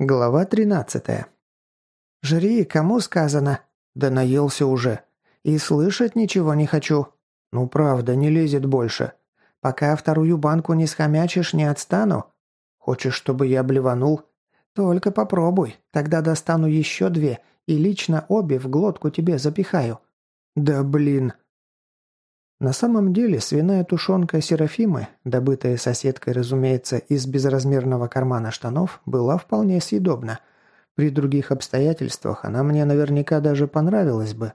Глава 13. «Жри, кому сказано?» «Да наелся уже. И слышать ничего не хочу». «Ну правда, не лезет больше. Пока вторую банку не схомячишь, не отстану». «Хочешь, чтобы я блеванул?» «Только попробуй. Тогда достану еще две и лично обе в глотку тебе запихаю». «Да блин!» На самом деле свиная тушенка Серафимы, добытая соседкой, разумеется, из безразмерного кармана штанов, была вполне съедобна. При других обстоятельствах она мне наверняка даже понравилась бы.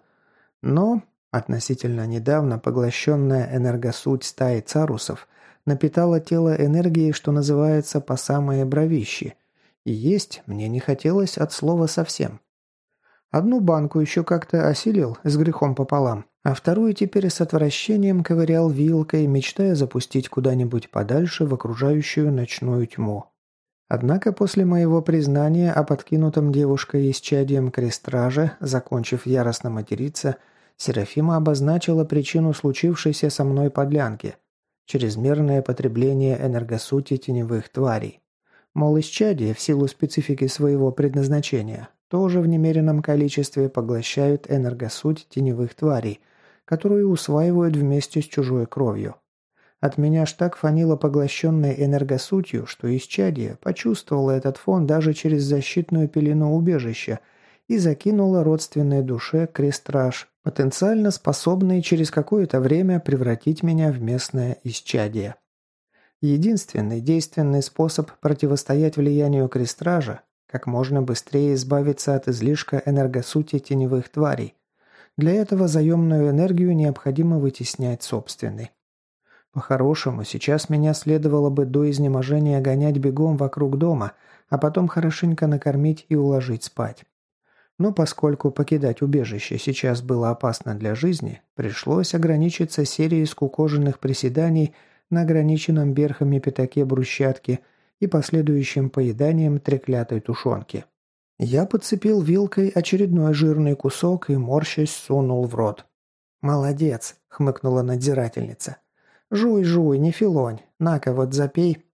Но относительно недавно поглощенная энергосуть стаи царусов напитала тело энергией, что называется, по самые бровищи. И есть мне не хотелось от слова совсем. Одну банку еще как-то осилил с грехом пополам, а вторую теперь с отвращением ковырял вилкой, мечтая запустить куда-нибудь подальше в окружающую ночную тьму. Однако после моего признания о подкинутом девушкой исчадием крестраже, закончив яростно материться, Серафима обозначила причину случившейся со мной подлянки – чрезмерное потребление энергосути теневых тварей. Мол, исчадие, в силу специфики своего предназначения, тоже в немеренном количестве поглощают энергосуть теневых тварей – которую усваивают вместе с чужой кровью. От меня ж так фанило поглощенной энергосутью, что исчадие почувствовало этот фон даже через защитную пелену убежища и закинуло родственной душе крестраж, потенциально способный через какое-то время превратить меня в местное исчадие. Единственный действенный способ противостоять влиянию крестража – как можно быстрее избавиться от излишка энергосути теневых тварей, для этого заемную энергию необходимо вытеснять собственной. По-хорошему, сейчас меня следовало бы до изнеможения гонять бегом вокруг дома, а потом хорошенько накормить и уложить спать. Но поскольку покидать убежище сейчас было опасно для жизни, пришлось ограничиться серией скукоженных приседаний на ограниченном верхами пятаке брусчатки и последующим поеданием треклятой тушенки. Я подцепил вилкой очередной жирный кусок и, морщась, сунул в рот. «Молодец!» — хмыкнула надзирательница. «Жуй, жуй, не филонь. На-ка вот запей».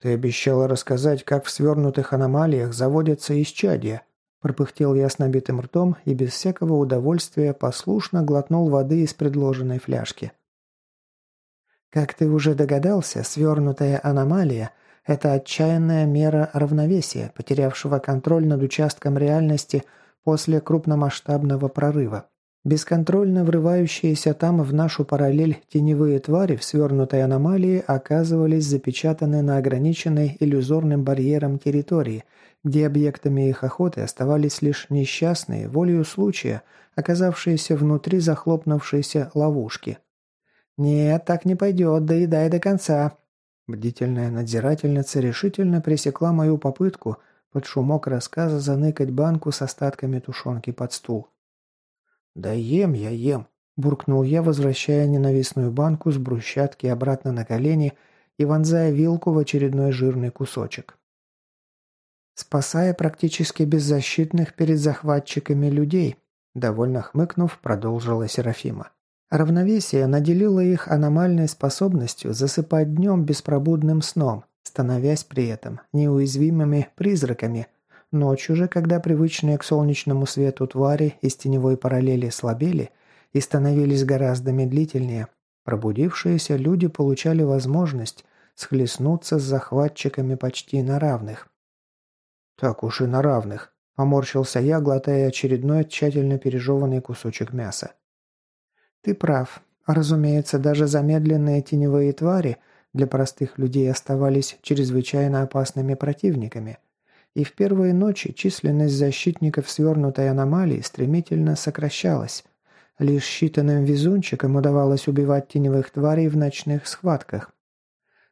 «Ты обещала рассказать, как в свернутых аномалиях заводятся исчадия», пропыхтел я с набитым ртом и без всякого удовольствия послушно глотнул воды из предложенной фляжки. «Как ты уже догадался, свернутая аномалия — это отчаянная мера равновесия, потерявшего контроль над участком реальности после крупномасштабного прорыва. Бесконтрольно врывающиеся там в нашу параллель теневые твари в свернутой аномалии оказывались запечатаны на ограниченной иллюзорным барьером территории, где объектами их охоты оставались лишь несчастные, волею случая, оказавшиеся внутри захлопнувшейся ловушки. «Нет, так не пойдет, доедай до конца», Бдительная надзирательница решительно пресекла мою попытку под шумок рассказа заныкать банку с остатками тушенки под стул. «Да ем я, ем!» – буркнул я, возвращая ненавистную банку с брусчатки обратно на колени и вонзая вилку в очередной жирный кусочек. «Спасая практически беззащитных перед захватчиками людей», – довольно хмыкнув, продолжила Серафима. Равновесие наделило их аномальной способностью засыпать днем беспробудным сном, становясь при этом неуязвимыми призраками. Ночью же, когда привычные к солнечному свету твари из теневой параллели слабели и становились гораздо медлительнее, пробудившиеся люди получали возможность схлестнуться с захватчиками почти на равных. «Так уж и на равных», – поморщился я, глотая очередной тщательно пережеванный кусочек мяса. «Ты прав. Разумеется, даже замедленные теневые твари для простых людей оставались чрезвычайно опасными противниками. И в первые ночи численность защитников свернутой аномалии стремительно сокращалась. Лишь считанным везунчикам удавалось убивать теневых тварей в ночных схватках.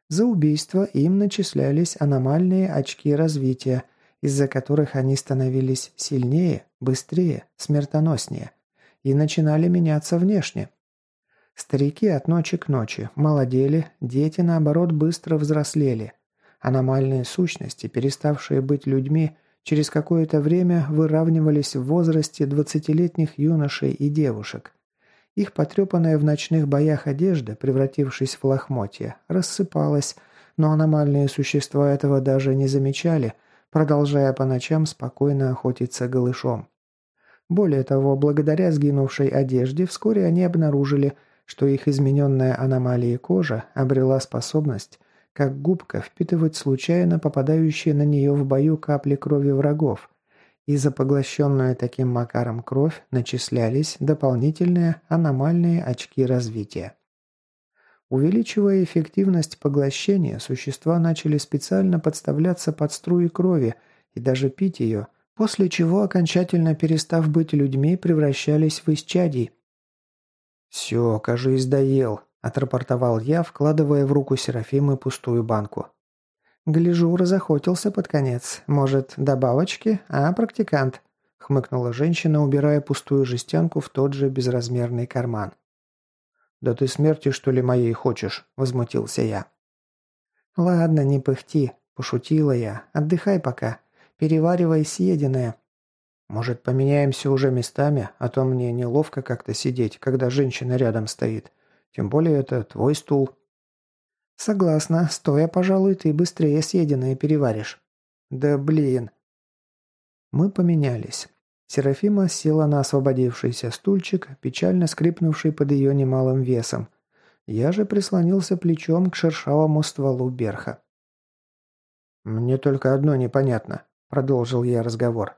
За убийство им начислялись аномальные очки развития, из-за которых они становились сильнее, быстрее, смертоноснее – и начинали меняться внешне. Старики от ночи к ночи молодели, дети, наоборот, быстро взрослели. Аномальные сущности, переставшие быть людьми, через какое-то время выравнивались в возрасте двадцатилетних юношей и девушек. Их потрепанная в ночных боях одежда, превратившись в лохмотья, рассыпалась, но аномальные существа этого даже не замечали, продолжая по ночам спокойно охотиться голышом. Более того, благодаря сгинувшей одежде, вскоре они обнаружили, что их измененная аномалией кожа обрела способность, как губка, впитывать случайно попадающие на нее в бою капли крови врагов, и за поглощенную таким макаром кровь начислялись дополнительные аномальные очки развития. Увеличивая эффективность поглощения, существа начали специально подставляться под струи крови и даже пить ее, после чего, окончательно перестав быть людьми, превращались в исчадий. «Все, кажись, доел», – отрапортовал я, вкладывая в руку Серафимы пустую банку. «Гляжу, разохотился под конец. Может, добавочки, а, практикант?» – хмыкнула женщина, убирая пустую жестянку в тот же безразмерный карман. «Да ты смерти, что ли, моей хочешь?» – возмутился я. «Ладно, не пыхти», – пошутила я. «Отдыхай пока. Переваривай съеденное». «Может, поменяемся уже местами, а то мне неловко как-то сидеть, когда женщина рядом стоит. Тем более это твой стул». «Согласна. Стоя, пожалуй, ты быстрее съеденное переваришь». «Да блин». Мы поменялись. Серафима села на освободившийся стульчик, печально скрипнувший под ее немалым весом. Я же прислонился плечом к шершавому стволу берха. «Мне только одно непонятно», — продолжил я разговор.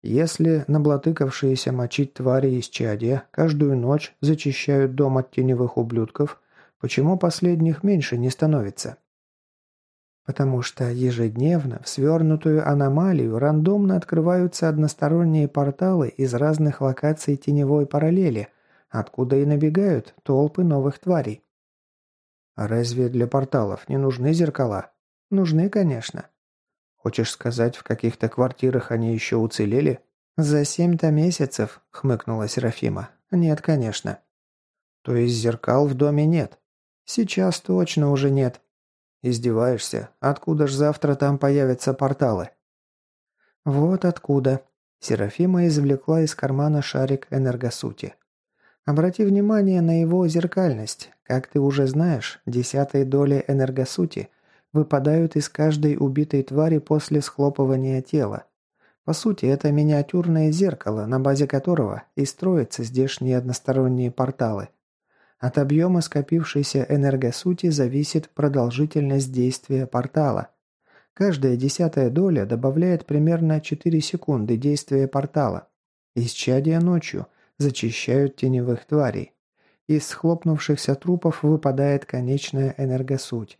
«Если наблатыкавшиеся мочить твари из чадия каждую ночь зачищают дом от теневых ублюдков, почему последних меньше не становится?» Потому что ежедневно в свернутую аномалию рандомно открываются односторонние порталы из разных локаций теневой параллели, откуда и набегают толпы новых тварей. Разве для порталов не нужны зеркала? Нужны, конечно. Хочешь сказать, в каких-то квартирах они еще уцелели? За семь-то месяцев, хмыкнула Серафима. Нет, конечно. То есть зеркал в доме нет? Сейчас точно уже нет. «Издеваешься? Откуда ж завтра там появятся порталы?» «Вот откуда». Серафима извлекла из кармана шарик энергосути. «Обрати внимание на его зеркальность. Как ты уже знаешь, десятые доли энергосути выпадают из каждой убитой твари после схлопывания тела. По сути, это миниатюрное зеркало, на базе которого и строятся здешние односторонние порталы. От объема скопившейся энергосути зависит продолжительность действия портала. Каждая десятая доля добавляет примерно 4 секунды действия портала. Исчадия ночью зачищают теневых тварей. Из схлопнувшихся трупов выпадает конечная энергосуть.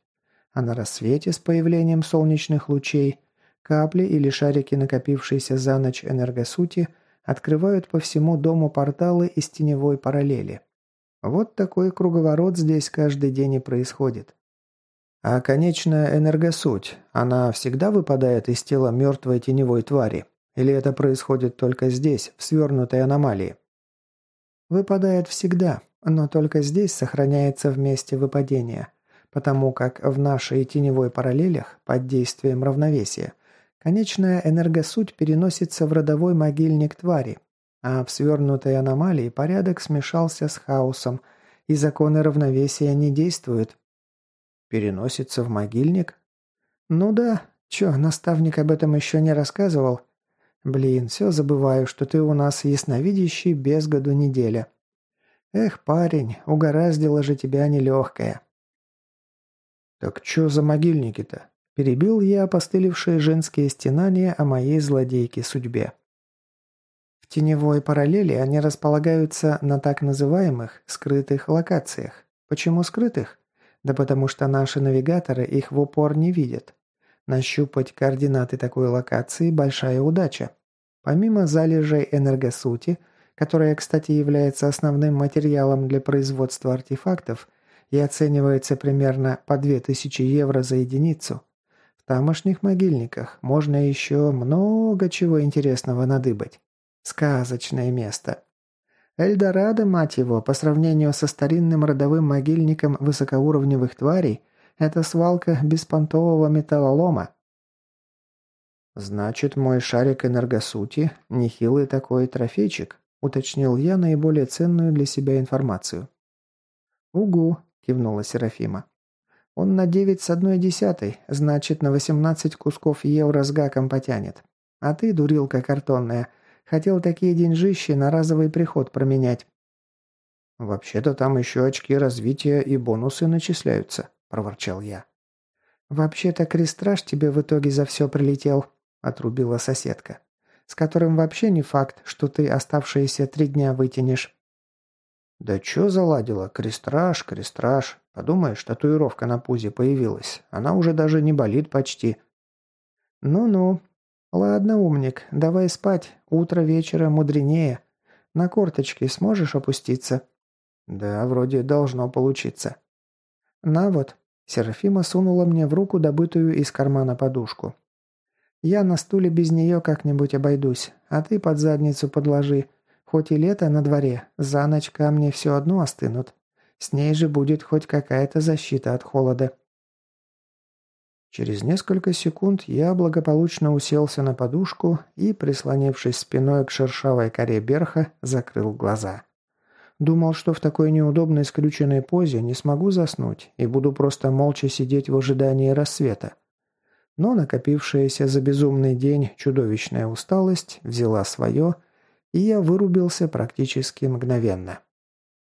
А на рассвете с появлением солнечных лучей капли или шарики накопившейся за ночь энергосути открывают по всему дому порталы из теневой параллели. Вот такой круговорот здесь каждый день и происходит. А конечная энергосуть, она всегда выпадает из тела мертвой теневой твари? Или это происходит только здесь, в свернутой аномалии? Выпадает всегда, но только здесь сохраняется в месте выпадения, потому как в нашей теневой параллелях, под действием равновесия, конечная энергосуть переносится в родовой могильник твари, а в свернутой аномалии порядок смешался с хаосом, и законы равновесия не действуют. Переносится в могильник? Ну да. Чё, наставник об этом еще не рассказывал? Блин, все забываю, что ты у нас ясновидящий без году неделя. Эх, парень, угораздило же тебя нелегкое. Так чё за могильники-то? Перебил я опостылевшие женские стенания о моей злодейке судьбе. В теневой параллели они располагаются на так называемых скрытых локациях. Почему скрытых? Да потому что наши навигаторы их в упор не видят. Нащупать координаты такой локации – большая удача. Помимо залежей энергосути, которая, кстати, является основным материалом для производства артефактов и оценивается примерно по 2000 евро за единицу, в тамошних могильниках можно еще много чего интересного надыбать. Сказочное место. Эльдорадо, мать его, по сравнению со старинным родовым могильником высокоуровневых тварей, это свалка беспонтового металлолома. «Значит, мой шарик энергосути – нехилый такой трофейчик», – уточнил я наиболее ценную для себя информацию. «Угу», – кивнула Серафима. Он на девять с одной десятой, значит, на восемнадцать кусков евро с гаком потянет. А ты, дурилка картонная, хотел такие деньжищи на разовый приход променять. «Вообще-то там еще очки развития и бонусы начисляются», – проворчал я. «Вообще-то крестраж тебе в итоге за все прилетел», – отрубила соседка, «с которым вообще не факт, что ты оставшиеся три дня вытянешь». «Да чё заладила? Крестраж, крестраж. Подумаешь, татуировка на пузе появилась. Она уже даже не болит почти». «Ну-ну. Ладно, умник, давай спать. Утро вечера мудренее. На корточки сможешь опуститься?» «Да, вроде должно получиться». «На вот». Серафима сунула мне в руку добытую из кармана подушку. «Я на стуле без нее как-нибудь обойдусь, а ты под задницу подложи. Хоть и лето на дворе, за ночь камни все одно остынут. С ней же будет хоть какая-то защита от холода. Через несколько секунд я благополучно уселся на подушку и, прислонившись спиной к шершавой коре берха, закрыл глаза. Думал, что в такой неудобной скрюченной позе не смогу заснуть и буду просто молча сидеть в ожидании рассвета. Но накопившаяся за безумный день чудовищная усталость взяла свое, и я вырубился практически мгновенно.